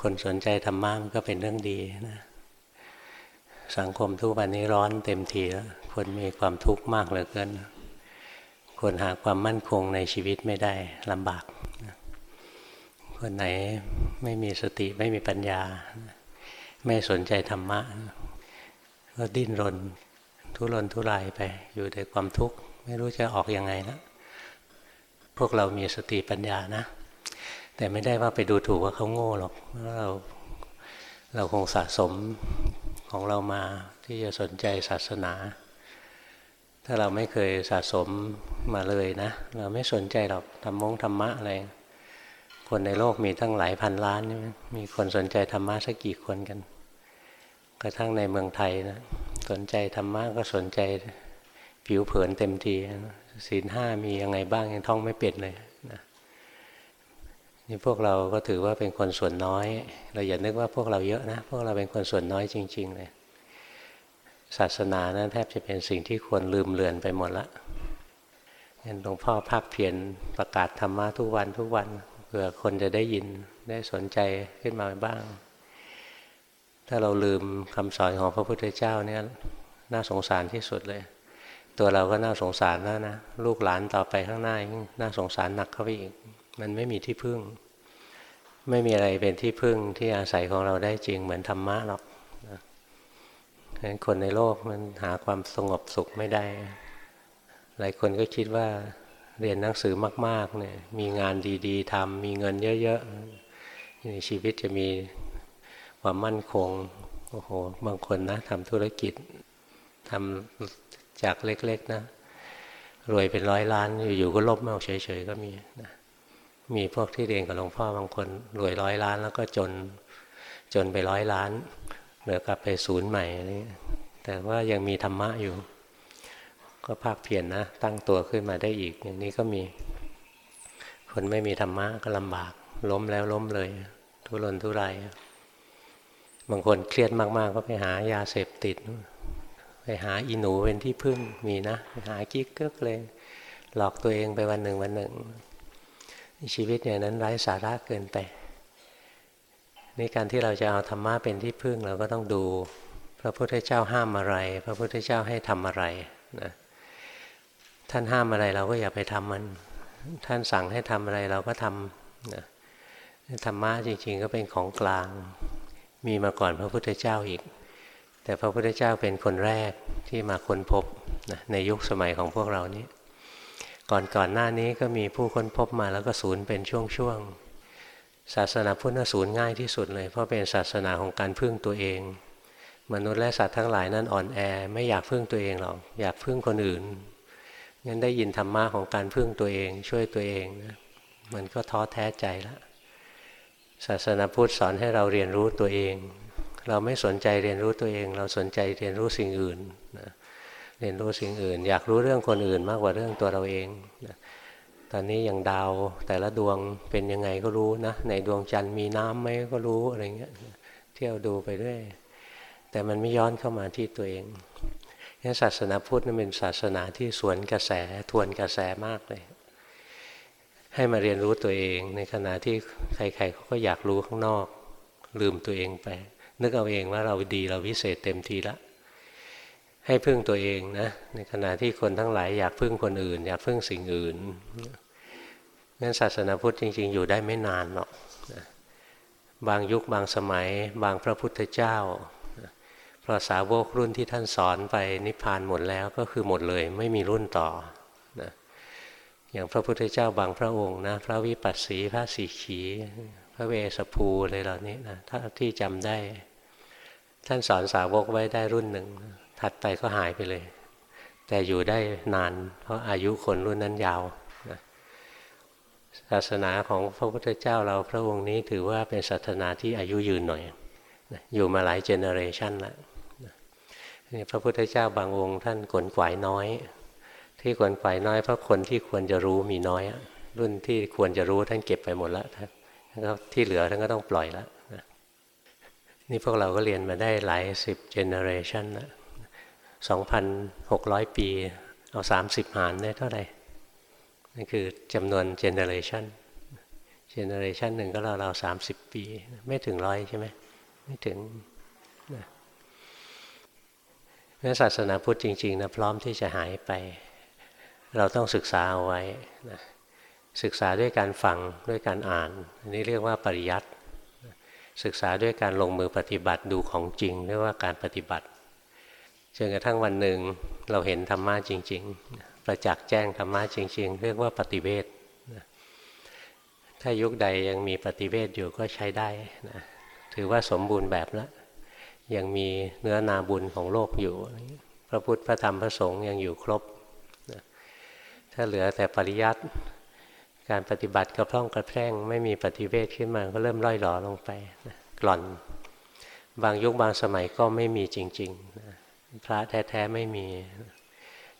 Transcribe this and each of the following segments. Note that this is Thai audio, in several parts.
คนสนใจธรรมะมันก็เป็นเรื่องดีนะ สังคมทุกวันนี้ร้อนเต็มทีแล้ว คนมีความทุกข์มากเหลือเกิน คนหาความมั่นคงในชีวิตไม่ได้ลำบาก คนไหนไม่มีสติไม่มีปัญญา ไม่สนใจธรรมะ ก็ดิ้นรน ทุรนทุรายไป อยู่ในความทุกข์ ไม่รู้จะออกยังไงนะ พวกเรามีสติปัญญานะ แต่ไม่ได้ว่าไปดูถูกว่าเขาโง่หรอกเราเราคงสะสมของเรามาที่จะสนใจศาสนา ถ้าเราไม่เคยสะสมมาเลยนะ เราไม่สนใจหรอกธรรมงธรรมะอะไรคนในโลกมีตั้งหลายพันล้าน มีคนสนใจธรรมะสักกี่คนกัน กระทั่งในเมืองไทยนะ สนใจธรรมะก็สนใจผิวเผินเต็มทีศีลห้ามียังไงบ้างยังท่องไม่เป็ดเลยนะ นี่พวกเราก็ถือว่าเป็นคนส่วนน้อย เราอย่านึกว่าพวกเราเยอะนะ พวกเราเป็นคนส่วนน้อยจริง ๆ เลย ศาสนานะั้นแทบจะเป็นสิ่งที่ควรลืมเลือนไปหมดละงั้นหลวงพ่อภาคเพียรประกาศธรรมะทุกวันทุกวันเผื่อคนจะได้ยินได้สนใจขึ้นมาบ้าง ถ้าเราลืมคำสอนของพระพุทธเจ้าเนี่ยน่าสงสารที่สุดเลย ตัวเราก็น่าสงสารแล้วนะ ลูกหลานต่อไปข้างหน้าน่าสงสารหนักเข้าไปอีก มันไม่มีที่พึ่ง ไม่มีอะไรเป็นที่พึ่งที่อาศัยของเราได้จริงเหมือนธรรมะหรอกฉะนั้นคนในโลกมันหาความสงบสุขไม่ได้ หลายคนก็คิดว่าเรียนหนังสือมากๆเนี่ยมีงานดีๆทำมีเงินเยอะๆในชีวิตจะมีความมั่นคงโอ้โหบางคนนะทำธุรกิจทำจากเล็ก ๆ นะ รวยเป็นร้อยล้านอยู่ๆก็ลบม่ออกเฉยๆก็มีนะ มีพวกที่เรียนกับหลวงพ่อบางคนรวยร้อยล้าน แล้วก็จนจนไปร้อยล้านเหลือกลับไปศูนย์ใหม่นี่แต่ว่ายังมีธรรมะอยู่ ก็ภาคเพียรนนะตั้งตัวขึ้นมาได้อีก อย่างนี้ก็มี คนไม่มีธรรมะก็ลำบาก ล้มแล้วล้มเลย ทุรนทุรายบางคนเครียดมากๆ ก็ไปหายาเสพติด ไปหาอีหนูเป็นที่พึ่งมีนะไปหากิ๊กเกิกเลย หลอกตัวเองไปวันหนึ่งวันหนึ่ง ชีวิตอย่างนั้นไร้สาระเกินไปนี่การที่เราจะเอาธรรมะเป็นที่พึ่งเราก็ต้องดู พระพุทธเจ้าห้ามอะไร พระพุทธเจ้าให้ทำอะไรนะท่านห้ามอะไรเราก็อย่าไปทำมัน ท่านสั่งให้ทำอะไรเราก็ทำนะธรรมะจริงๆก็เป็นของกลาง มีมาก่อนพระพุทธเจ้าอีก แต่พระพุทธเจ้าเป็นคนแรกที่มาค้นพบนะในยุคสมัยของพวกเรานี้ ก่อนก่อนหน้านี้ก็มีผู้ค้นพบมาแล้วก็ศูนย์เป็นช่วงๆศาสนาพุทธศูนย์ง่ายที่สุดเลย เพราะเป็นศาสนาของการพึ่งตัวเอง มนุษย์และสัตว์ทั้งหลายนั้นอ่อนแอ ไม่อยากพึ่งตัวเองหรอกอยากพึ่งคนอื่นงั้นได้ยินธรรมะของการพึ่งตัวเองช่วยตัวเองนะมันก็ท้อแท้ใจล้วศาสนาพุทธสอนให้เราเรียนรู้ตัวเอง เราไม่สนใจเรียนรู้ตัวเอง เราสนใจเรียนรู้สิ่งอื่น เรียนรู้สิ่งอื่น อยากรู้เรื่องคนอื่นมากกว่าเรื่องตัวเราเองนะตอนนี้อย่างดาวแต่ละดวงเป็นยังไงก็รู้นะในดวงจันทร์มีน้ำไหมก็รู้อะไรเงี้ยเที่ยวดูไปด้วย แต่มันไม่ย้อนเข้ามาที่ตัวเองนี่ศาสนาพุทธนั้นเป็นศาสนาที่สวนกระแสทวนกระแสมากเลย ให้มาเรียนรู้ตัวเองในขณะที่ใครๆเขาก็อยากรู้ข้างนอก ลืมตัวเองไป นึกเอาเองว่าเราดีเราวิเศษเต็มทีละ ให้พึ่งตัวเองนะ ในขณะที่คนทั้งหลายอยากพึ่งคนอื่น อยากพึ่งสิ่งอื่นงั้นศาสนาพุทธจริง ๆ อยู่ได้ไม่นานหรอกบางยุคบางสมัย บางพระพุทธเจ้าพระสาวกรุ่นที่ท่านสอนไปนิพพานหมดแล้วก็คือหมดเลยไม่มีรุ่นต่อนะอย่างพระพุทธเจ้าบางพระองค์นะพระวิปัสสีพระสีขี พระเวสภูอะไรเหล่านี้นะถ้าที่จำได้ ท่านสอนสาวกไว้ได้รุ่นหนึ่ง ถัดไปก็หายไปเลย แต่อยู่ได้นาน เพราะอายุคนรุ่นนั้นยาวนะศาสนาของพระพุทธเจ้าเราพระองค์นี้ถือว่าเป็นศาสนาที่อายุยืนหน่อยนะอยู่มาหลายเจเนอเรชันแล้วนี่พระพุทธเจ้าบางองค์ท่านขนขวายน้อย ที่ขนขวายน้อยเพราะคนที่ควรจะรู้มีน้อย รุ่นที่ควรจะรู้ท่านเก็บไปหมดแล้วแล้วที่เหลือท่านก็ต้องปล่อยแล้วนี่พวกเราก็เรียนมาได้หลายสิบเจเนอเรชันแล้ว 2,600 ปี เอา 30 หารได้เท่าไหร่นั่นคือจำนวนเจเนเรชันเจเนอเรชันหนึ่งก็เราเราสามสิบปี ไม่ถึงร้อยใช่ไหมไม่ถึงนะนั้นศาสนาพุทธจริงๆนะพร้อมที่จะหายไป เราต้องศึกษาเอาไว้นะศึกษาด้วยการฟังด้วยการอ่าน อันนี้เรียกว่าปริยัติศึกษาด้วยการลงมือปฏิบัติดูของจริงเรียกว่าการปฏิบัติ จนกระทั่งวันหนึ่งเราเห็นธรรมะจริง ๆ ประจักษ์แจ้งธรรมะจริง ๆ เรียกว่าปฏิเวทถ้ายุคใดยังมีปฏิเวทอยู่ก็ใช้ได้นะถือว่าสมบูรณ์แบบแล้ว ยังมีเนื้อนาบุญของโลกอยู่ พระพุทธพระธรรมพระสงฆ์ยังอยู่ครบนะถ้าเหลือแต่ปริยัติการปฏิบัติกระพร่องกระแพร่ง ไม่มีปฏิเวทขึ้นมาก็เริ่มล่อยหลอลงไปนะกล่อน บางยุคบางสมัยก็ไม่มีจริงๆนะ พระแท้ๆไม่มี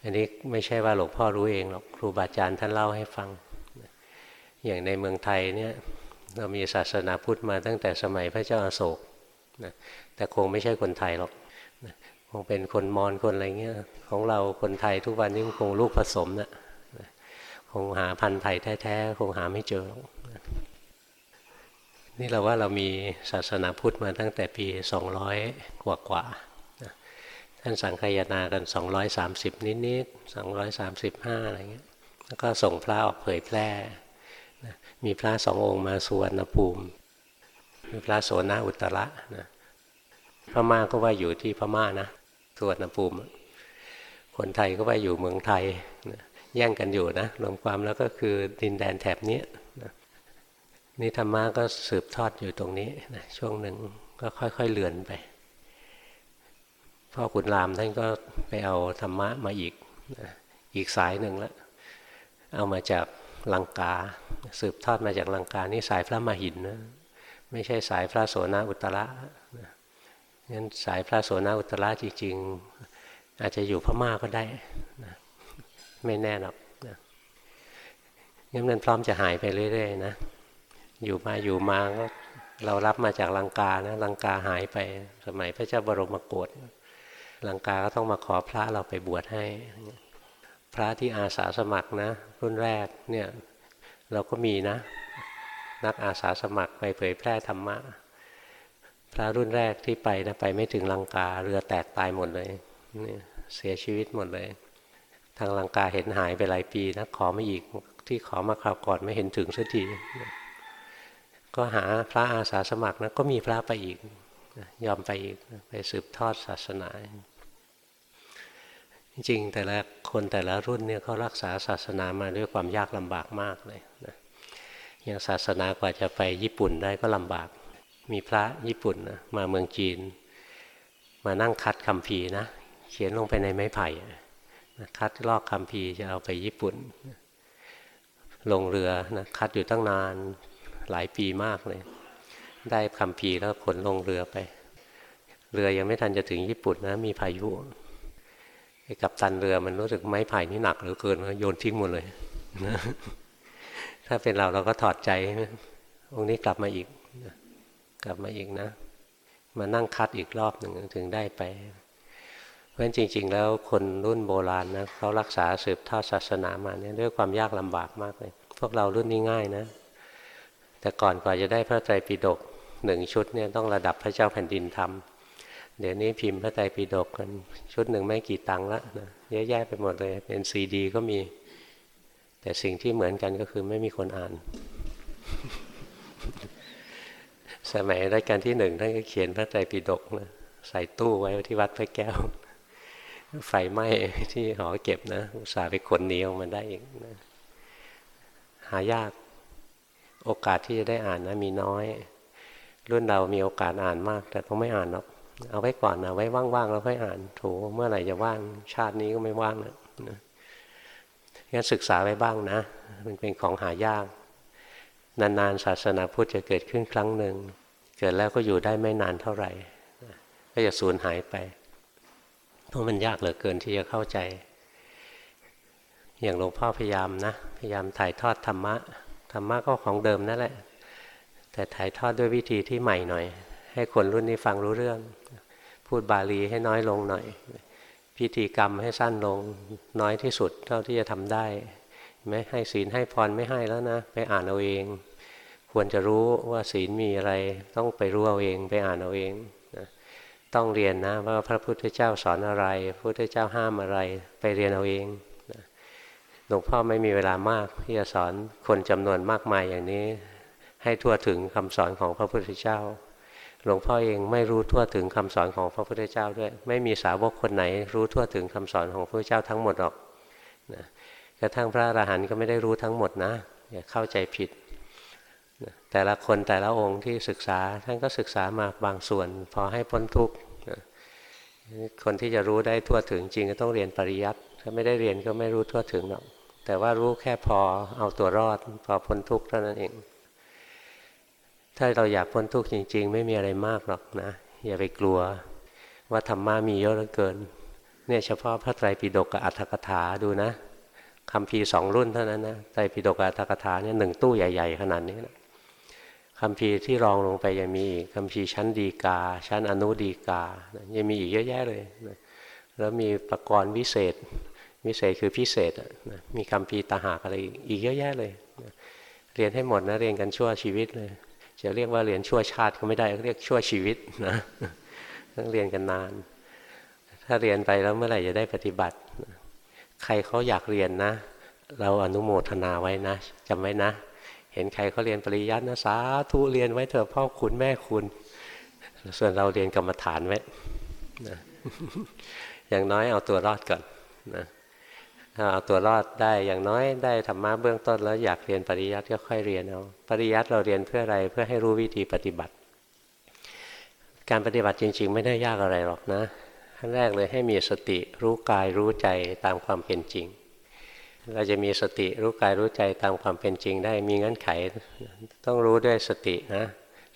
อันนี้ไม่ใช่ว่าหลวงพ่อรู้เองหรอกครูบาอาจารย์ท่านเล่าให้ฟัง อย่างในเมืองไทยเนี่ยเรามีศาสนาพุทธมาตั้งแต่สมัยพระเจ้าอาโศกนะแต่คงไม่ใช่คนไทยหรอกนะคงเป็นคนมอญคนอะไรเงี้ยของเราคนไทยทุกวันนี้คงลูกผสมนะคงหาพันธุ์ไทยแท้ๆคงหาไม่เจอนี่เราว่าเรามีศาสนาพุทธมาตั้งแต่ปี 200 กว่ากว่า ท่านสังคายนากัน 230 นิดๆ235 อะไรเงี้ย แล้วก็ส่งพระออกเผยแพร่ มีพระสององค์มาสุวรรณภูมิมีพระโสนาอุตระนะพม่าก็ว่าอยู่ที่พม่านะสุวรรณภูมิ คนไทยก็ว่าอยู่เมืองไทยนะแย่งกันอยู่นะรวมความแล้วก็คือดินแดนแถบนี้นะนี่ธรรมะก็สืบทอดอยู่ตรงนี้นะช่วงหนึ่งก็ค่อยๆเลือนไป พ่อขุนรามท่านก็ไปเอาธรรมะมาอีกอีกสายหนึ่งแล้วเอามาจากลังกา สืบทอดมาจากลังกานี่สายพระมหินนะไม่ใช่สายพระโสนอุตระนะงั้นสายพระโสนอุตระจริงๆ อาจจะอยู่พม่าก็ได้นะไม่แน่หรอกนะงั้นมันพร้อมจะหายไปเรื่อยๆนะอยู่มาอยู่มาก็เรารับมาจากลังกานะลังกาหายไปสมัยพระเจ้าบรมโกศ ลังกาก็ต้องมาขอพระเราไปบวชให้ พระที่อาสาสมัครนะ รุ่นแรกเนี่ยเราก็มีนะ นักอาสาสมัครไปเผยแพร่ธรรมะ พระรุ่นแรกที่ไปนะไปไม่ถึงลังกาเรือแตกตายหมดเลยเสียชีวิตหมดเลย ทางลังกาเห็นหายไปหลายปีนะขอมาอีกที่ขอมาคราวก่อนไม่เห็นถึงสักทีก็หาพระอาสาสมัครนะก็มีพระไปอีกยอมไปอีกไปสืบทอดศาสนา จริงแต่ละคนแต่ละรุ่นเนี่ยเขารักษาศาสนามาด้วยความยากลำบากมากเลยนะอย่างศาสนากว่าจะไปญี่ปุ่นได้ก็ลำบาก มีพระญี่ปุ่นนะมาเมืองจีน มานั่งคัดคำพีนะเขียนลงไปในไม้ไผ่คัดลอกคำพีจะเอาไปญี่ปุ่น ลงเรือนะคัดอยู่ตั้งนานหลายปีมากเลย ได้คำพีแล้วขนลงเรือไป เรือยังไม่ทันจะถึงญี่ปุ่นนะมีพายุ กับตันเรือมันรู้สึกไม้ไผ่นี่หนักเหลือเกินโยนทิ้งหมดเลยนะถ้าเป็นเราเราก็ถอดใจองค์นี้กลับมาอีกกลับมาอีกนะ มานั่งคัดอีกรอบหนึ่งถึงได้ไป เพราะฉะนั้นจริง ๆ แล้วคนรุ่นโบราณนะเขารักษาสืบทอดศาสนามาเนี่ยด้วยความยากลำบากมากเลย พวกเรารุ่นนี้ง่ายนะ แต่ก่อนกว่าจะได้พระไตรปิฎกหนึ่งชุดเนี่ยต้องระดับพระเจ้าแผ่นดินทำ เดี๋ยวนี้พิมพ์พระไตรปิฎกกัน ชุดหนึ่งไม่กี่ตังค์ละนะเยอะแยะไปหมดเลย เป็นซีดีก็มี แต่สิ่งที่เหมือนกันก็คือไม่มีคนอ่าน สมัยรัชกาลที่หนึ่งท่านก็เขียนพระไตรปิฎกนะใส่ตู้ไว้ที่วัดพระแก้ว ไฟไหม้ที่หอเก็บนะ อุตส่าห์ไปขนหนีออกมาได้อีกนะหายากโอกาสที่จะได้อ่านนะมีน้อย รุ่นเรามีโอกาสอ่านมาก แต่ก็ไม่อ่านหรอก เอาไว้ก่อนนะไว้ว่างๆแล้วค่อยอ่านถูเมื่อไหร่จะว่างชาตินี้ก็ไม่ว่างนะงั้นศึกษาไว้บ้างนะ มันเป็นของหายาก นานๆศาสนาพุทธจะเกิดขึ้นครั้งหนึ่ง เกิดแล้วก็อยู่ได้ไม่นานเท่าไหร่ ก็จะสูญหายไป เพราะมันยากเหลือเกินที่จะเข้าใจ อย่างหลวงพ่อพยายามนะ พยายามถ่ายทอดธรรมะ ธรรมะก็ของเดิมนั่นแหละ แต่ถ่ายทอดด้วยวิธีที่ใหม่หน่อย ให้คนรุ่นนี้ฟังรู้เรื่อง พูดบาลีให้น้อยลงหน่อย พิธีกรรมให้สั้นลงน้อยที่สุดเท่าที่จะทำได้ไม่ให้ศีลให้พรไม่ให้แล้วนะ ไปอ่านเอาเอง ควรจะรู้ว่าศีลมีอะไร ต้องไปรู้เอาเองไปอ่านเอาเองนะต้องเรียนนะว่าพระพุทธเจ้าสอนอะไร พระพุทธเจ้าห้ามอะไร ไปเรียนเอาเองหลวงพ่อไม่มีเวลามากที่จะสอนคนจำนวนมากมายอย่างนี้ ให้ทั่วถึงคำสอนของพระพุทธเจ้า หลวงพ่อเองไม่รู้ทั่วถึงคำสอนของพระพุทธเจ้าด้วย ไม่มีสาวกคนไหน รู้ทั่วถึงคำสอนของพระพุทธเจ้าทั้งหมดหรอกนะกระทั่งพระอรหันต์ก็ไม่ได้รู้ทั้งหมดนะอย่าเข้าใจผิดแต่ละคนแต่ละองค์ที่ศึกษาท่านก็ศึกษามาบางส่วน พอให้พ้นทุกข์คนที่จะรู้ได้ทั่วถึงจริงก็ต้องเรียนปริยัติถ้าไม่ได้เรียนก็ไม่รู้ทั่วถึงหรอกแต่ว่ารู้แค่พอเอาตัวรอดพอพ้นทุกข์เท่านั้นเอง ถ้าเราอยากพ้นทุกข์จริง ๆ ไม่มีอะไรมากหรอกนะ อย่าไปกลัว ว่าธรรมะมีเยอะเหลือเกิน เนี่ยเฉพาะพระไตรปิฎกกับอัตถกถาดูนะคำพีสองรุ่นเท่านั้นนะไตรปิฎกกับอัตถกถาเนี่ยหนึ่งตู้ใหญ่ ๆ ขนาดนี้นะคำพีที่รองลงไปยังมีอีกคำพีชั้นดีกา ชั้นอนุดีกา ยังมีอีกเยอะแยะเลยนะแล้วมีประกรณ์วิเศษวิเศษคือพิเศษนะมีคำพีตาหากอะไรอีกเยอะแยะเลยนะเรียนให้หมดนะเรียนกันชั่วชีวิตเลย จะเรียกว่าเรียนชั่วชาติก็ไม่ได้เรียกชั่วชีวิตนะต้องเรียนกันนาน ถ้าเรียนไปแล้วเมื่อไหร่จะได้ปฏิบัติ ใครเขาอยากเรียนนะ เราอนุโมทนาไว้นะจำไว้นะ เห็นใครเขาเรียนปริยัตินะสาธุเรียนไว้เถอะพ่อคุณแม่คุณ ส่วนเราเรียนกรรมฐานไว้นะอย่างน้อยเอาตัวรอดก่อนนะ เอาตัวรอดได้อย่างน้อยได้ธรรมะเบื้องต้นแล้วอยากเรียนปริยัติก็ค่อยเรียนเอาปริยัติเราเรียนเพื่ออะไรเพื่อให้รู้วิธีปฏิบัติ การปฏิบัติจริง ๆ ไม่ได้ยากอะไรหรอกนะขั้นแรกเลยให้มีสติรู้กายรู้ใจตามความเป็นจริง เราจะมีสติรู้กายรู้ใจตามความเป็นจริงได้มีเงื่อนไข ต้องรู้ด้วยสตินะ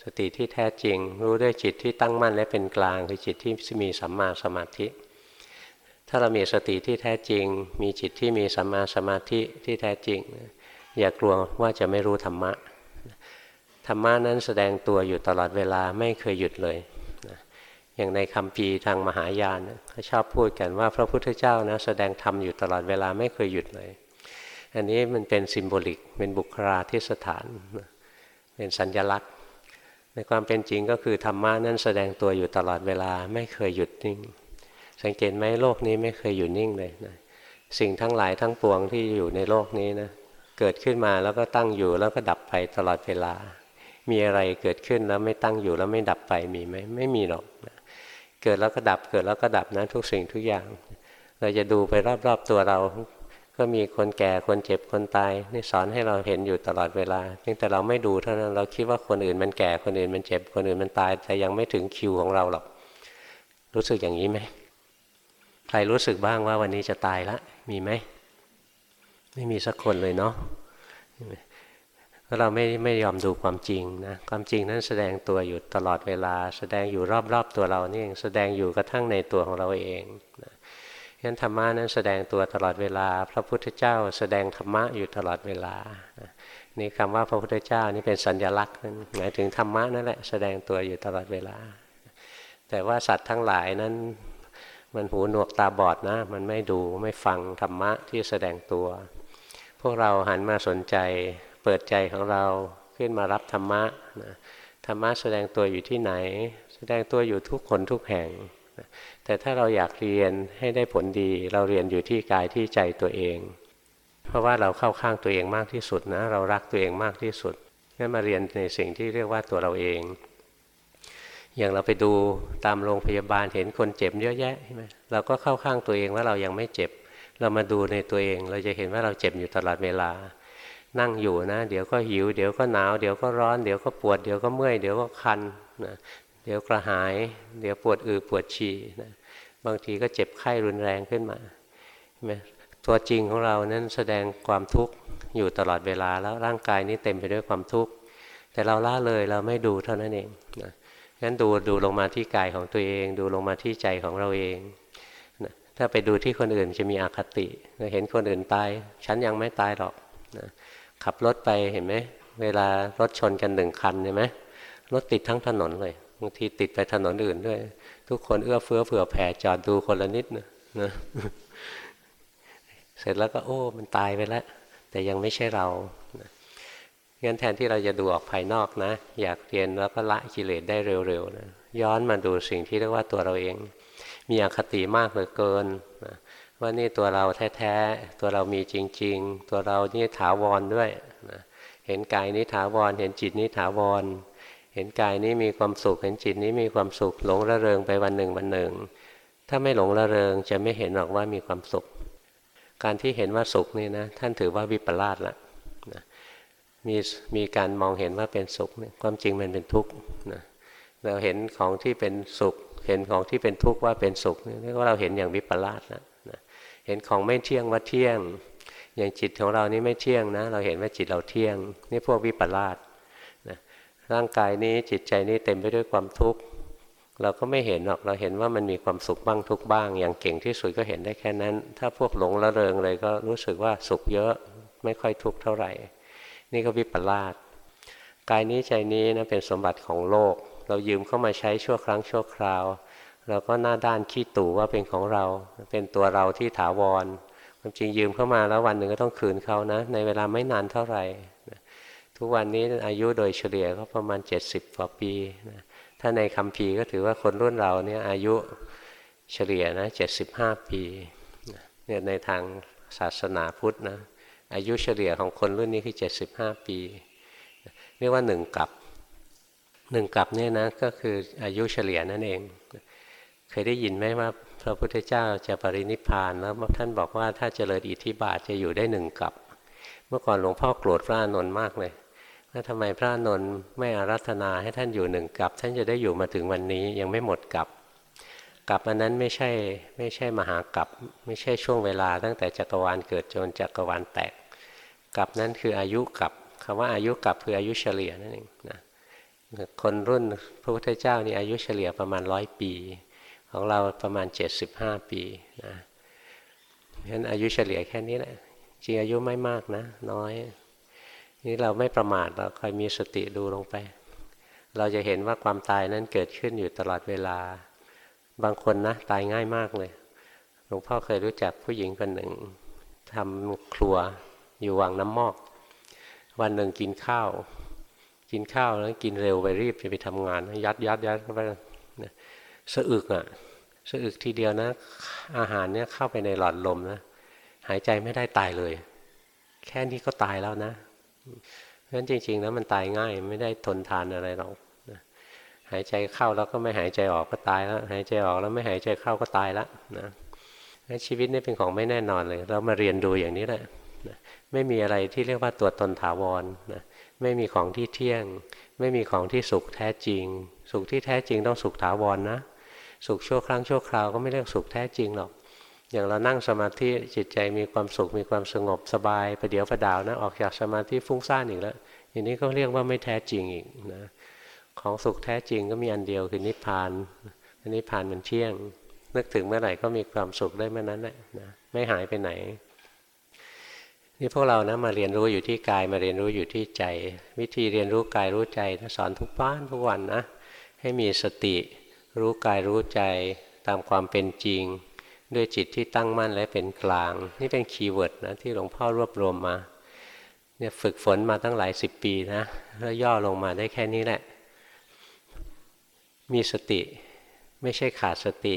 สติที่แท้จริง รู้ด้วยจิตที่ตั้งมั่นและเป็นกลางคือจิตที่มีสัมมาสมาธิ ถ้าเรามีสติที่แท้จริง มีจิตที่มีสัมมาสมาธิที่แท้จริง อย่ากลัวว่าจะไม่รู้ธรรมะธรรมะนั้นแสดงตัวอยู่ตลอดเวลาไม่เคยหยุดเลยอย่างในคำพีทางมหายานเขาชอบพูดกันว่าพระพุทธเจ้านะแสดงธรรมอยู่ตลอดเวลาไม่เคยหยุดเลย อันนี้มันเป็นซิมโบลิก เป็นบุคราทิสถาน เป็นสัญญลักษณ์ ในความเป็นจริงก็คือธรรมะนั้นแสดงตัวอยู่ตลอดเวลาไม่เคยหยุดนิ่ง สังเกตไหมโลกนี้ไม่เคยอยู่นิ่งเลยนะสิ่งทั้งหลายทั้งปวงที่อยู่ในโลกนี้นะเกิดขึ้นมาแล้วก็ตั้งอยู่แล้วก็ดับไปตลอดเวลา มีอะไรเกิดขึ้นแล้วไม่ตั้งอยู่แล้วไม่ดับไปมีไหมไม่มีหรอกนะเกิดแล้วก็ดับเกิดแล้วก็ดับนะทุกสิ่งทุกอย่าง เราจะดูไปรอบๆตัวเรา ก็มีคนแก่คนเจ็บคนตายนี่สอนให้เราเห็นอยู่ตลอดเวลาเพียงแต่เราไม่ดูเท่านั้นเราคิดว่าคนอื่นมันแก่คนอื่นมันเจ็บคนอื่นมันตาย แต่ยังไม่ถึงคิวของเราหรอก รู้สึกอย่างนี้ไหม รรู้สึกบ้างว่าวันนี้จะตายละ มีไหม ไม่มีสักคนเลยเนาะเพราะเราไม่ไม่ยอมดูความจริงนะความจริงนั้นแสดงตัวอยู่ตลอดเวลา แสดงอยู่รอบๆตัวเรานี่เองแสดงอยู่กระทั่งในตัวของเราเองนะฉะนั้นธรรมะนั้นแสดงตัวตลอดเวลา พระพุทธเจ้าแสดงธรรมะอยู่ตลอดเวลานี่คำว่าพระพุทธเจ้านี่เป็นสัญญลักษณ์หมายถึงธรรมะนั่นแหละแสดงตัวอยู่ตลอดเวลา แต่ว่าสัตว์ทั้งหลายนั้น มันหูหนวกตาบอดนะ มันไม่ดูไม่ฟังธรรมะที่แสดงตัว พวกเราหันมาสนใจ เปิดใจของเราขึ้นมารับธรรมะธรรมะแสดงตัวอยู่ที่ไหน แสดงตัวอยู่ทุกคนทุกแห่งแต่ถ้าเราอยากเรียนให้ได้ผลดี เราเรียนอยู่ที่กายที่ใจตัวเอง เพราะว่าเราเข้าข้างตัวเองมากที่สุดนะ เรารักตัวเองมากที่สุดงั้นมาเรียนในสิ่งที่เรียกว่าตัวเราเอง อย่างเราไปดูตามโรงพยาบาลเห็นคนเจ็บเยอะแยะใช่ไหมเราก็เข้าข้างตัวเองว่าเรายังไม่เจ็บ เรามาดูในตัวเอง เราจะเห็นว่าเราเจ็บอยู่ตลอดเวลา นั่งอยู่นะ เดี๋ยวก็หิว เดี๋ยวก็หนาว เดี๋ยวก็ร้อน เดี๋ยวก็ปวด เดี๋ยวก็เมื่อย เดี๋ยวก็คันนะเดี๋ยวกระหาย เดี๋ยวปวดอือปวดฉี่นะบางทีก็เจ็บไข้รุนแรงขึ้นมาใช่ไหมตัวจริงของเรานั้นแสดงความทุกข์อยู่ตลอดเวลาแล้วร่างกายนี้เต็มไปด้วยความทุกข์แต่เราละเลยเราไม่ดูเท่านั้นเองนะ งั้นดูดูลงมาที่กายของตัวเอง ดูลงมาที่ใจของเราเอง ถ้าไปดูที่คนอื่นจะมีอคติเห็นคนอื่นตายฉันยังไม่ตายหรอกนะขับรถไปเห็นไหมเวลารถชนกันหนึ่งคันเห็นไหมรถติดทั้งถนนเลยบางทีติดไปถนนอื่นด้วย ทุกคนเอื้อเฟื้อเผื่อแผ่จอดดูคนละนิดนะนะเสร็จแล้วก็โอ้ มันตายไปแล้ว แต่ยังไม่ใช่เรา งั้นแทนที่เราจะดูออกภายนอกนะ อยากเรียนแล้วก็ละกิเลสได้เร็วๆนะย้อนมาดูสิ่งที่เรียกว่าตัวเราเอง มีอคติมากเหลือเกินนะว่านี่ตัวเราแท้ๆ ตัวเรามีจริง ๆ ตัวเรานี่ถาวรด้วยนะเห็นกายนี้ถาวร เห็นจิตนี้ถาวร เห็นกายนี้มีความสุข เห็นจิตนี้มีความสุข หลงระเริงไปวันหนึ่งวันหนึ่ง ถ้าไม่หลงระเริงจะไม่เห็นหรอกว่ามีความสุข การที่เห็นว่าสุขนี่นะท่านถือว่าวิปลาสละนะ มีมีการมองเห็นว่าเป็นสุขเนี่ยความจริงมันเป็นทุกข์นะเราเห็นของที่เป็นสุข เห็นของที่เป็นทุกข์ว่าเป็นสุขนี่เรียกว่าเราเห็นอย่างวิปลาสแล้วนะเห็นของไม่เที่ยงว่าเที่ยง อย่างจิตของเรานี่ไม่เที่ยงนะ เราเห็นว่าจิตเราเที่ยง นี่พวกวิปลาสนะร่างกายนี้จิตใจนี้เต็มไปด้วยความทุกข์เราก็ไม่เห็นหรอก เราเห็นว่ามันมีความสุขบ้างทุกบ้าง อย่างเก่งที่สุดก็เห็นได้แค่นั้น ถ้าพวกหลงละเริงเลยก็รู้สึกว่าสุขเยอะ ไม่ค่อยทุกข์เท่าไหร่ นี่ก็วิปลาสกายนี้ใจนี้นะเป็นสมบัติของโลก เรายืมเข้ามาใช้ชั่วครั้งชั่วคราว เราก็หน้าด้านขี้ตู่ว่าเป็นของเรา เป็นตัวเราที่ถาวรความจริงยืมเข้ามาแล้ววันหนึ่งก็ต้องคืนเขานะ ในเวลาไม่นานเท่าไหร่ทุกวันนี้อายุโดยเฉลี่ยก็ประมาณ 70กว่าปีนะถ้าในคำพีก็ถือว่าคนรุ่นเราเนี่ยอายุเฉลี่ยนะ75 ปีเนี่ยในทางศาสนาพุทธนะ อายุเฉลี่ยของคนรุ่นนี้คือ 75 ปีเรียกว่าหนึ่งกับหนึ่งกับเนี่ยนะก็คืออายุเฉลี่ยนั่นเอง เคยได้ยินไหมว่าพระพุทธเจ้าจะปรินิพานแล้วท่านบอกว่าถ้าเจริญอิทธิบาทจะอยู่ได้หนึ่งกับ เมื่อก่อนหลวงพ่อโกรธพระอานนท์มากเลยว่าทำไมพระอานนท์ไม่อารัธนาให้ท่านอยู่หนึ่งกับ ท่านจะได้อยู่มาถึงวันนี้ยังไม่หมดกับ กลับอันนั้นไม่ใช่ไม่ใช่มหากลับ ไม่ใช่ช่วงเวลา ตั้งแต่จักรวาลเกิดจนจักรวาลแตกกลับนั้นคืออายุกลับคำว่าอายุกลับคืออายุเฉลี่ยนั่นเองนะคนรุ่นพระพุทธเจ้านี่อายุเฉลี่ยประมาณร้อยปี ของเราประมาณ 75 ปีนะฉะนั้นอายุเฉลี่ยแค่นี้แหละจริงอายุไม่มากนะ น้อย นี่เราไม่ประมาทเราคอยมีสติดูลงไป เราจะเห็นว่าความตายนั้นเกิดขึ้นอยู่ตลอดเวลา บางคนนะตายง่ายมากเลย หลวงพ่อเคยรู้จักผู้หญิงคนหนึ่งทำครัวอยู่วังน้ำมอก วันหนึ่งกินข้าว กินข้าวแล้วกินเร็วไปรีบจะไปทำงาน ยัดยัดยัดเข้าไปสะอึกอะสะอึกทีเดียวนะ อาหารเนี่ยเข้าไปในหลอดลมนะหายใจไม่ได้ตายเลย แค่นี้ก็ตายแล้วนะเพราะฉะนั้นจริงๆแล้วมันตายง่ายไม่ได้ทนทานอะไรหรอกายใจเข้าแล้วก็ไม่หายใจออกก็ตายแล้ว หายใจออกแล้วไม่หายใจเข้าก็ตายแล้วนะชีวิตนี่เป็นของไม่แน่นอนเลย เรามาเรียนดูอย่างนี้แหละนะไม่มีอะไรที่เรียกว่าตัวตนถาวรนะไม่มีของที่เที่ยง ไม่มีของที่สุขแท้จริง สุขที่แท้จริงต้องสุขถาวรนนะ สุขชั่วครั้งชั่วคราวก็ไม่เรียกสุขแท้จริงหรอก อย่างเรานั่งสมาธิจิตใจมีความสุขมีความสงบสบายประเดี๋ยวประดาวนะออกจากสมาธิฟุ้งซ่านอีกแล้วอย่างนี้ก็เรียกว่าไม่แท้จริงอีกนะ ของสุขแท้จริงก็มีอันเดียวคือนิพพานนิพพานมันเที่ยง นึกถึงเมื่อไหร่ก็มีความสุขได้เมื่อนั้นแหละนะไม่หายไปไหน นี่พวกเรานะมาเรียนรู้อยู่ที่กายมาเรียนรู้อยู่ที่ใจ วิธีเรียนรู้กายรู้ใจสอนทุกบ้านทุกวันนะให้มีสติรู้กายรู้ใจตามความเป็นจริง ด้วยจิตที่ตั้งมั่นและเป็นกลาง นี่เป็น keyword นะที่หลวงพ่อรวบรวมมาเนี่ยฝึกฝนมาตั้งหลายสิบปีนะแล้วย่อลงมาได้แค่นี้แหละ มีสติ ไม่ใช่ขาดสติ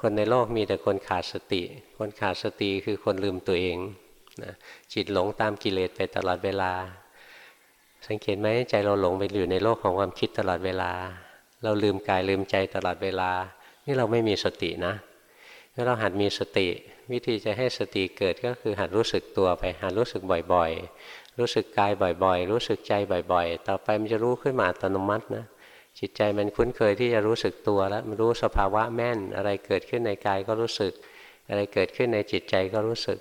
คนในโลกมีแต่คนขาดสติ คนขาดสติคือคนลืมตัวเองนะจิตหลงตามกิเลสไปตลอดเวลา สังเกตไหมใจเราหลงไปอยู่ในโลกของความคิดตลอดเวลา เราลืมกายลืมใจตลอดเวลา นี่เราไม่มีสตินะถ้าเราหัดมีสติ วิธีจะให้สติเกิดก็คือหัดรู้สึกตัวไปหัดรู้สึกบ่อยๆ รู้สึกกายบ่อยๆ รู้สึกใจบ่อยๆ ต่อไปมันจะรู้ขึ้นมาอัตโนมัตินะ จิตใจมันคุ้นเคยที่จะรู้สึกตัวแล้วมันรู้สภาวะแม่น อะไรเกิดขึ้นในกายก็รู้สึก อะไรเกิดขึ้นในจิตใจก็รู้สึก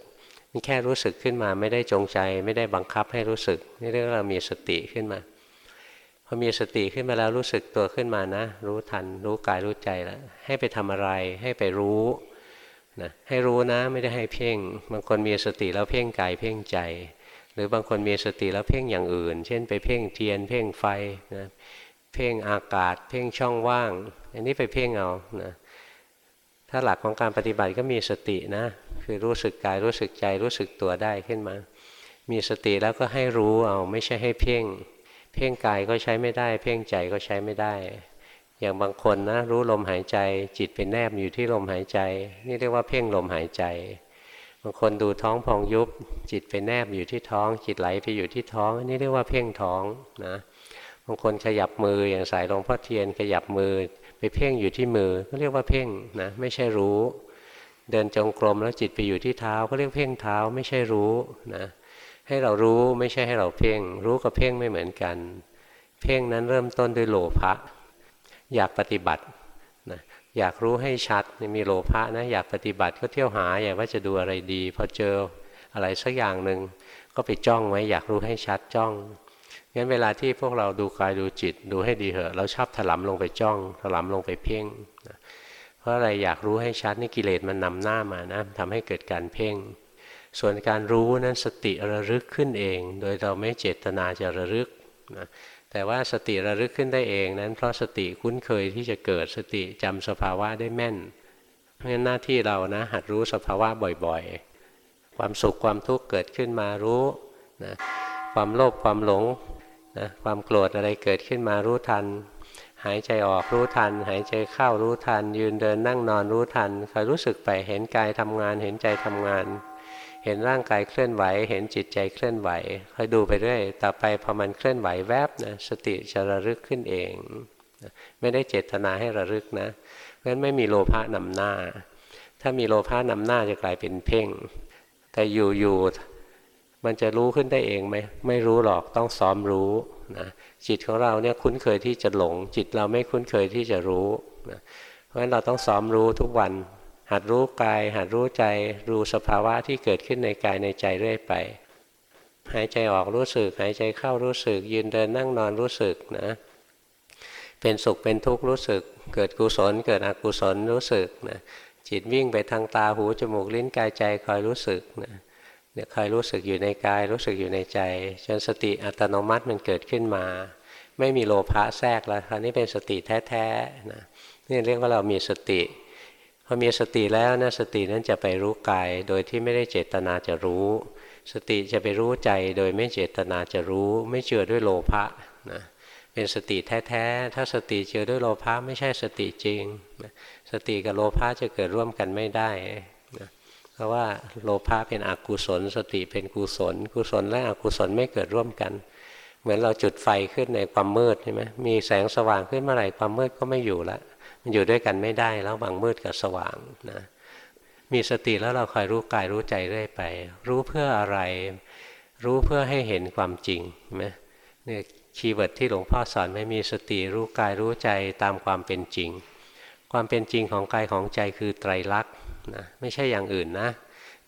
มันแค่รู้สึกขึ้นมาไม่ได้จงใจ ไม่ได้บังคับให้รู้สึกนี่เรียกว่าเรามีสติขึ้นมาพอมีสติขึ้นมาแล้วรู้สึกตัวขึ้นมานะ รู้ทัน รู้กายรู้ใจแล้วให้ไปทำอะไรให้ไปรู้นะให้รู้นะไม่ได้ให้เพ่ง บางคนมีสติแล้วเพ่งกายเพ่งใจ หรือบางคนมีสติแล้วเพ่งอย่างอื่น เช่น ไปเพ่งเทียน เพ่งไฟนะ เพ่งอากาศ เพ่งช่องว่าง อันนี้ไปเพ่งเอานะถ้าหลักของการปฏิบัติก็มีสตินะคือรู้สึกกายรู้สึกใจรู้สึกตัวได้ขึ้นมา มีสติแล้วก็ให้รู้เอาไม่ใช่ให้เพ่ง เพ่งกายก็ใช้ไม่ได้ เพ่งใจก็ใช้ไม่ได้ อย่างบางคนนะรู้ลมหายใจ จิตเป็นแนบอยู่ที่ลมหายใจ นี่เรียกว่าเพ่งลมหายใจบางคนดูท้องพองยุบ จิตเป็นแนบอยู่ที่ท้อง จิตไหลไปอยู่ที่ท้อง นี่เรียกว่าเพ่งท้องนะ บางคนขยับมืออย่างสายหลวงพ่อเทียนขยับมือ ไปเพ่งอยู่ที่มือก็เรียกว่าเพ่งนะไม่ใช่รู้ เดินจงกรมแล้วจิตไปอยู่ที่เท้าก็เรียกเพ่งเท้าไม่ใช่รู้นะให้เรารู้ไม่ใช่ให้เราเพ่ง รู้กับเพ่งไม่เหมือนกัน เพ่งนั้นเริ่มต้นด้วยโลภะอยากปฏิบัตินะอยากรู้ให้ชัดมีโลภะนะอยากปฏิบัติก็เที่ยวหาอยากว่าจะดูอะไรดี พอเจออะไรสักอย่างหนึ่งก็ไปจ้องไว้อยากรู้ให้ชัดจ้อง งั้นเวลาที่พวกเราดูกายดูจิตดูให้ดีเหอะ เราชอบถลำลงไปจ้อง ถลำลงไปเพ่งนะเพราะอะไรอยากรู้ให้ชัดนี่กิเลสมันนำหน้ามานะทำให้เกิดการเพ่ง ส่วนการรู้นั้นสติระลึกขึ้นเอง โดยเราไม่เจตนาจะระลึกนะแต่ว่าสติระลึกขึ้นได้เองนั้น เพราะสติคุ้นเคยที่จะเกิดสติจำสภาวะได้แม่น เพราะฉะนั้นหน้าที่เรานะหัดรู้สภาวะบ่อยๆ ความสุขความทุกข์เกิดขึ้นมารู้นะ ความโลภความหลงนะความโกรธอะไรเกิดขึ้นมารู้ทัน หายใจออกรู้ทัน หายใจเข้ารู้ทัน ยืนเดินนั่งนอนรู้ทันคอยรู้สึกไปเห็นกายทำงาน เห็นใจทำงาน เห็นร่างกายเคลื่อนไหว เห็นจิตใจเคลื่อนไหวคอยดูไปเรื่อยต่อไปพอมันเคลื่อนไหวแวบนะสติจะระลึกขึ้นเอง ไม่ได้เจตนาให้ระลึกนะเพราะฉะนั้นไม่มีโลภะนำหน้า ถ้ามีโลภะนำหน้าจะกลายเป็นเพ่ง แต่อยู่ๆ มันจะรู้ขึ้นได้เองไหมไม่รู้หรอกต้องซ้อมรู้นะจิตของเราเนี่ยคุ้นเคยที่จะหลง จิตเราไม่คุ้นเคยที่จะรู้นะเพราะฉะนั้นเราต้องซ้อมรู้ทุกวัน หัดรู้กาย หัดรู้ใจรู้สภาวะที่เกิดขึ้นในกายในใจเรื่อยไป หายใจออกรู้สึก หายใจเข้ารู้สึก ยืนเดินนั่งนอนรู้สึกนะเป็นสุขเป็นทุกข์รู้สึก เกิดกุศล เกิดอกุศลรู้สึกนะจิตวิ่งไปทางตาหูจมูกลิ้นกายใจคอยรู้สึกนะ เนี่ยคอยรู้สึกอยู่ในกาย รู้สึกอยู่ในใจ จนสติอัตโนมัติมันเกิดขึ้นมา ไม่มีโลภะแทรกแล้วคราวนี้เป็นสติแท้ๆนะนี่เรียกว่าเรามีสติพอมีสติแล้วนะสตินั้นจะไปรู้กายโดยที่ไม่ได้เจตนาจะรู้ สติจะไปรู้ใจโดยไม่เจตนาจะรู้ ไม่เจือด้วยโลภะนะเป็นสติแท้ๆถ้าสติเจือด้วยโลภะไม่ใช่สติจริง สติกับโลภะจะเกิดร่วมกันไม่ได้ เพราะว่าโลภะเป็นอกุศล สติเป็นกุศล กุศลและอกุศลไม่เกิดร่วมกัน เหมือนเราจุดไฟขึ้นในความมืดใช่ไหมมีแสงสว่างขึ้นเมื่อไหร่ความมืดก็ไม่อยู่แล้วมันอยู่ด้วยกันไม่ได้แล้วบางมืดกับสว่างนะมีสติแล้วเราคอยรู้กายรู้ใจเรื่อยไป รู้เพื่ออะไร รู้เพื่อให้เห็นความจริงไหมเนี่ย keyword ที่หลวงพ่อสอนไม่มีสติรู้กายรู้ใจตามความเป็นจริง ความเป็นจริงของกายของใจคือไตรลักษณ์ นะไม่ใช่อย่างอื่นนะ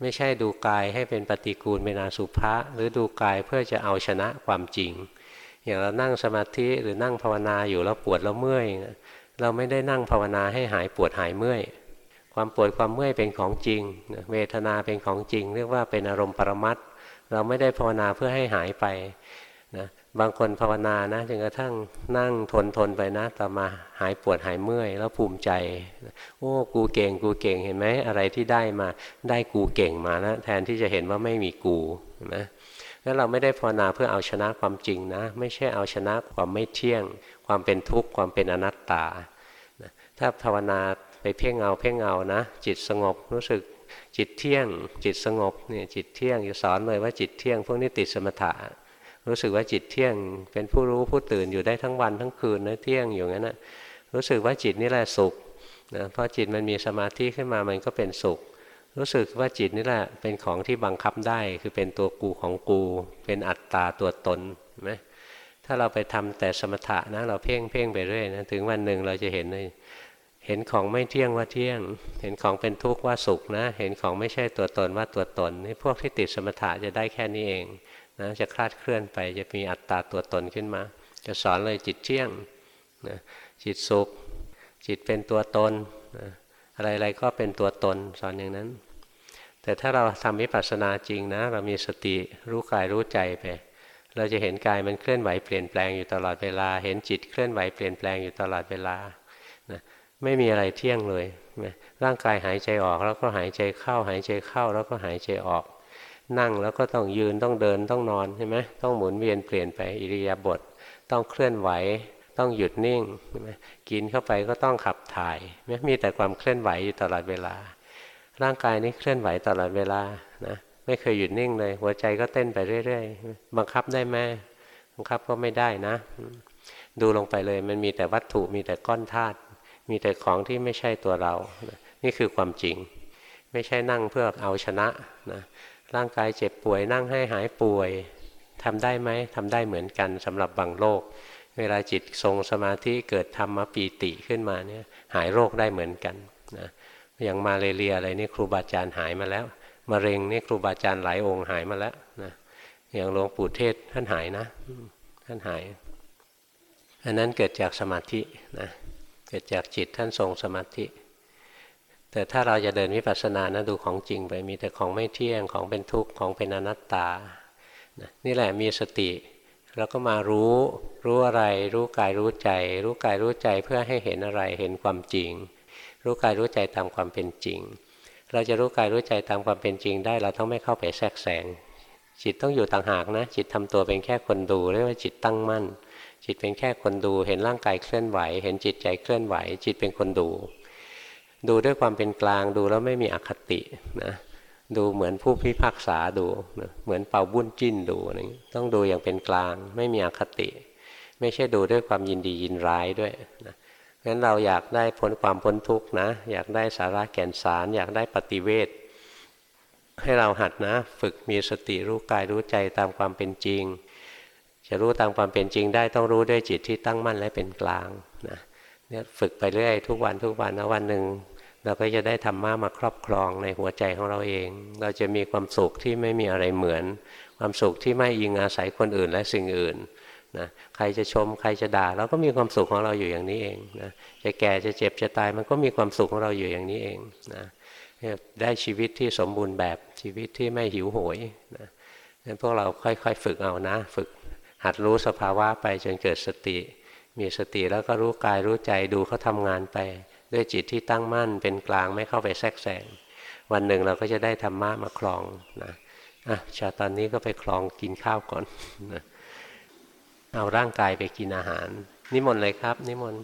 ไม่ใช่ดูกายให้เป็นปฏิกูลเป็นอสุภะหรือดูกายเพื่อจะเอาชนะความจริง อย่างเรานั่งสมาธิหรือนั่งภาวนาอยู่แล้วปวดแล้วเมื่อยเราไม่ได้นั่งภาวนาให้หายปวดหายเมื่อยความปวดความเมื่อยเป็นของจริง เวทนาเป็นของจริง เรียกว่าเป็นอารมณ์ปรมัตเราไม่ได้ภาวนาเพื่อให้หายไปนะ บางคนภาวนานะจนกระทั่งนั่งทนทนไปนะต่อมาหายปวดหายเมื่อย แล้วภูมิใจ โอ้กูเก่งกูเก่งเห็นไหมอะไรที่ได้มาได้กูเก่งมานะแทนที่จะเห็นว่าไม่มีกูนไหมแล้วเราไม่ได้ภาวนาเพื่อเอาชนะความจริงนะ ไม่ใช่เอาชนะความไม่เที่ยง ความเป็นทุกข์ความเป็นอนัตตา ถ้าภาวนาไปเพ่งเอาเพ่งเอานะ จิตสงบรู้สึกจิตเที่ยง จิตสงบเนี่ยจิตเที่ยงอยู่สอนเลยว่าจิตเที่ยง พวกนี้ติดสมถะ รู้สึกว่าจิตเที่ยง เป็นผู้รู้ผู้ตื่นอยู่ได้ทั้งวันทั้งคืนนะเที่ยงอยู่งั้นนะรู้สึกว่าจิตนี่แหละสุขนะเพราะจิตมันมีสมาธิขึ้นมามันก็เป็นสุข รู้สึกว่าจิตนี่แหละเป็นของที่บังคับได้ คือเป็นตัวกูของกู เป็นอัตตาตัวตนไหมถ้าเราไปทำแต่สมถะนะ เราเพ่งเพ่งไปเรื่อยนะถึงวันหนึ่งเราจะเห็นเลยเห็นของไม่เที่ยงว่าเที่ยง เห็นของเป็นทุกข์ว่าสุขนะ เห็นของไม่ใช่ตัวตนว่าตัวตนนี่พวกที่ติดสมถะจะได้แค่นี้เอง นะจะคลาดเคลื่อนไป จะมีอัตตาตัวตนขึ้นมา จะสอนเลยจิตเที่ยงนะจิตสุข จิตเป็นตัวตนนะอะไรๆก็เป็นตัวตนสอนอย่างนั้น แต่ถ้าเราทำวิปัสสนาจริงนะ เรามีสติรู้กายรู้ใจไปเราจะเห็นกายมันเคลื่อนไหวเปลี่ยนแปลงอยู่ตลอดเวลา เห็นจิตเคลื่อนไหวเปลี่ยนแปลงอยู่ตลอดเวลานะไม่มีอะไรเที่ยงเลยร่างกายหายใจออกแล้วก็หายใจเข้า หายใจเข้าแล้วก็หายใจออก นั่งแล้วก็ต้องยืนต้องเดินต้องนอนใช่ไหมต้องหมุนเวียนเปลี่ยนไปอิริยาบถต้องเคลื่อนไหว ต้องหยุดนิ่งใช่ไหมกินเข้าไปก็ต้องขับถ่ายไม่มีแต่ความเคลื่อนไหวอยู่ตลอดเวลา ร่างกายนี้เคลื่อนไหวตลอดเวลานะไม่เคยหยุดนิ่งเลย หัวใจก็เต้นไปเรื่อยๆบังคับได้ไหมบังคับก็ไม่ได้นะ ดูลงไปเลยมันมีแต่วัตถุมีแต่ก้อนธาตุมีแต่ของที่ไม่ใช่ตัวเรา นี่คือความจริง ไม่ใช่นั่งเพื่อเอาชนะนะ ร่างกายเจ็บป่วยนั่งให้หายป่วยทำได้ไหมทำได้เหมือนกันสำหรับบางโรคเวลาจิตทรงสมาธิเกิดธรรมปีติขึ้นมาเนี่ยหายโรคได้เหมือนกันนะอย่างมาเรียอะไรนี่ครูบาอาจารย์หายมาแล้วมะเร็งนี่ครูบาอาจารย์หลายองค์หายมาแล้วนะอย่างหลวงปู่เทศท่านหายนะ ท่านหาย อันนั้นเกิดจากสมาธินะเกิดจากจิตท่านทรงสมาธิ แต่ถ้าเราจะเดินวิปัสสนานะดูของจริงไปมีแต่ของไม่เที่ยงของเป็นทุกข์ของเป็นอนัตตานะนี่แหละมีสติแล้วก็มารู้รู้อะไร รู้กายรู้ใจ รู้กายรู้ใจเพื่อให้เห็นอะไรเห็นความจริง รู้กายรู้ใจตามความเป็นจริง เราจะรู้กายรู้ใจตามความเป็นจริงได้ เราต้องไม่เข้าไปแทรกแซงจิตต้องอยู่ต่างหากนะ จิตทำตัวเป็นแค่คนดูเรียกว่าจิตตั้งมั่น จิตเป็นแค่คนดู เห็นร่างกายเคลื่อนไหว เห็นจิตใจเคลื่อนไหว จิตเป็นคนดู ดูด้วยความเป็นกลางดูแล้วไม่มีอคตินะดูเหมือนผู้พิพากษาดูเหมือนเป่าบุญจิ้นดูอะไรต้องดูอย่างเป็นกลาง ไม่มีอคติ ไม่ใช่ดูด้วยความยินดียินร้ายด้วยนะงั้นเราอยากได้พ้นความพ้นทุกข์นะ อยากได้สาระแก่นสาร อยากได้ปฏิเวทให้เราหัดนะ ฝึกมีสติรู้กายรู้ใจตามความเป็นจริง จะรู้ตามความเป็นจริงได้ต้องรู้ด้วยจิตที่ตั้งมั่นและเป็นกลางนะเนี่ยฝึกไปเรื่อยทุกวันทุกวันนะวันหนึ่ง เราก็จะได้ธรรมะมาครอบครองในหัวใจของเราเอง เราจะมีความสุขที่ไม่มีอะไรเหมือน ความสุขที่ไม่ยิงอาศัยคนอื่นและสิ่งอื่นนะใครจะชมใครจะด่าเราก็มีความสุขของเราอยู่อย่างนี้เองนะจะแก่จะเจ็บจะตายมันก็มีความสุขของเราอยู่อย่างนี้เองนะได้ชีวิตที่สมบูรณ์แบบชีวิตที่ไม่หิวโหยนะงั้นพวกเราค่อยๆ ฝึกเอานะ ฝึกหัดรู้สภาวะไปจนเกิดสติ มีสติแล้วก็รู้กายรู้ใจดูเขาทำงานไป ด้วยจิตที่ตั้งมั่นเป็นกลางไม่เข้าไปแทรกแซงวันหนึ่งเราก็จะได้ธรรมะมาคลองนะอะชาตอนนี้ก็ไปคลองกินข้าวก่อนนะเอาร่างกายไปกินอาหาร นิมนต์เลยครับ นิมนต์